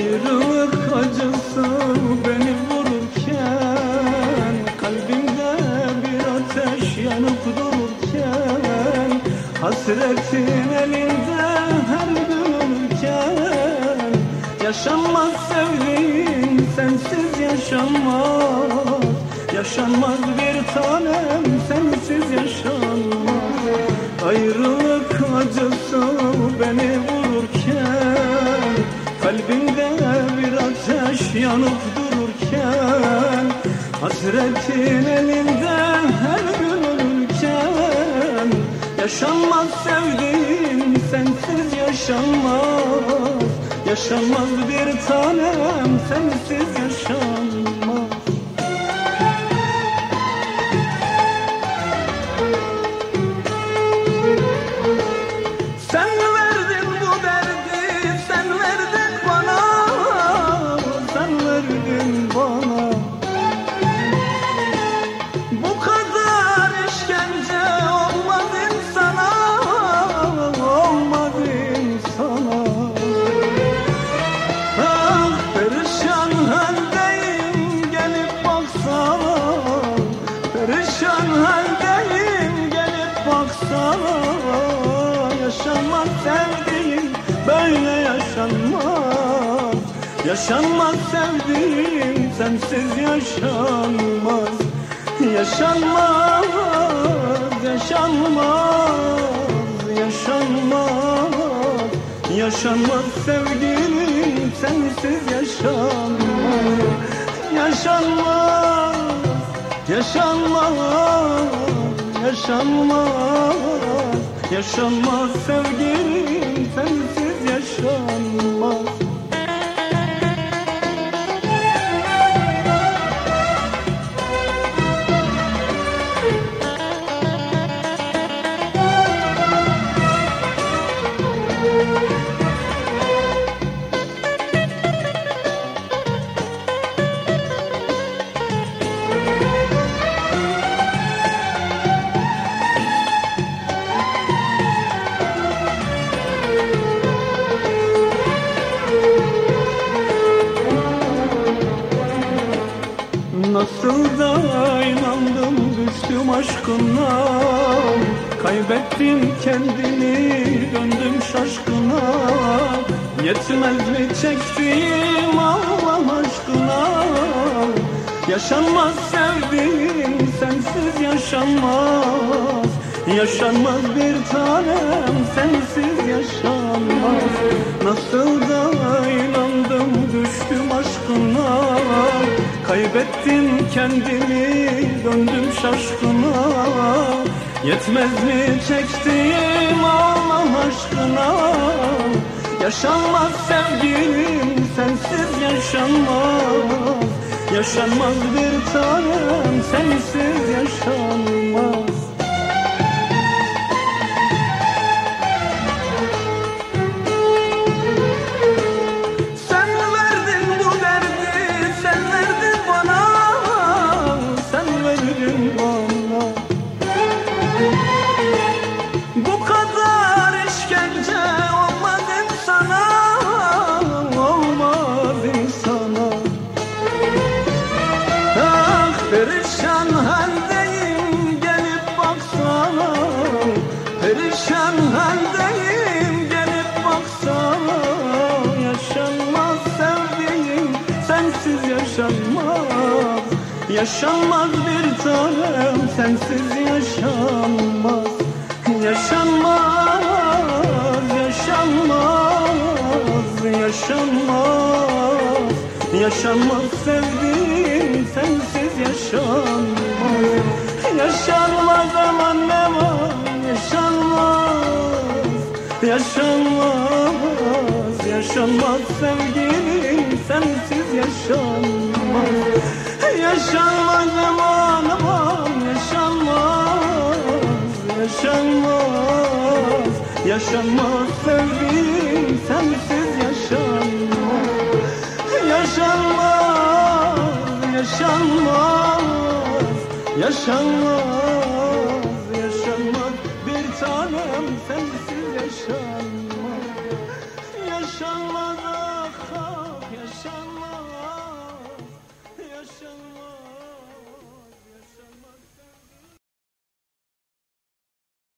Ayrılık acısı beni vururken Kalbimde bir ateş yanıp dururken Hasretin elinde her bölürken Yaşanmaz sevdiğim sensiz yaşanmaz Yaşanmaz bir tanem sensiz yaşanmaz. Ayrılık acısı beni vururken Kalbimde yanıp dururken Hasretin elinde her gün ölürken Yaşanmaz sevdiğim sensiz yaşanmaz Yaşanmaz bir tanem sensiz yaşanmaz bana. Bu kadar işkence olmaz insana Olmaz insana Ah perişan haldeyim gelip baksana. Perişan haldeyim gelip baksana. Yaşanmaz sevdiğim böyle yaşanmaz Yaşanmaz sevdiğim sensiz yaşanmaz. Yaşanmaz, yaşanmaz, yaşanmaz. Yaşanmaz sevgilim sensiz yaşanmaz. Yaşanmaz, yaşanmaz, yaşanmaz. Yaşanmaz sevgilim sensiz yaşanmaz Nasıl da inandım düştüm aşkına Kaybettim kendimi döndüm şaşkına. Yetmez mi çektiğim Allah aşkına? Yaşanmaz sevdiğim sensiz yaşanmaz. Yaşanmaz bir tanem sensiz yaşanmaz. Nasıl da inandım Kaybettim kendimi döndüm şaşkına. Yetmez mi çektiğim Allah aşkına? Yaşanmaz sevgilim sensiz yaşanmaz. Yaşanmaz bir tanem sensiz yaşanmaz Bu kadar işkence olmaz insana, olmaz insana. Ah perişan haldeyim gelip baksana, perişan haldeyim Yaşanmaz bir tanem sensiz yaşanmaz. Yaşanmaz, yaşanmaz, yaşanmaz. Yaşanmaz sevdiğim sensiz yaşanmaz. Yaşanmaz aman aman yaşanmaz. Yaşanmaz, yaşanmaz sevgilim sensiz yaşanmaz Yaşanmaz aman aman yaşanmaz Yaşanmaz. Yaşanmaz sevdim sensiz yaşanmaz. Yaşanmaz Yaşanmaz Yaşanmaz. Yaşanmaz bir tanem sensiz yaşanmaz. Yaşanmaz ah, ah yaşanmaz.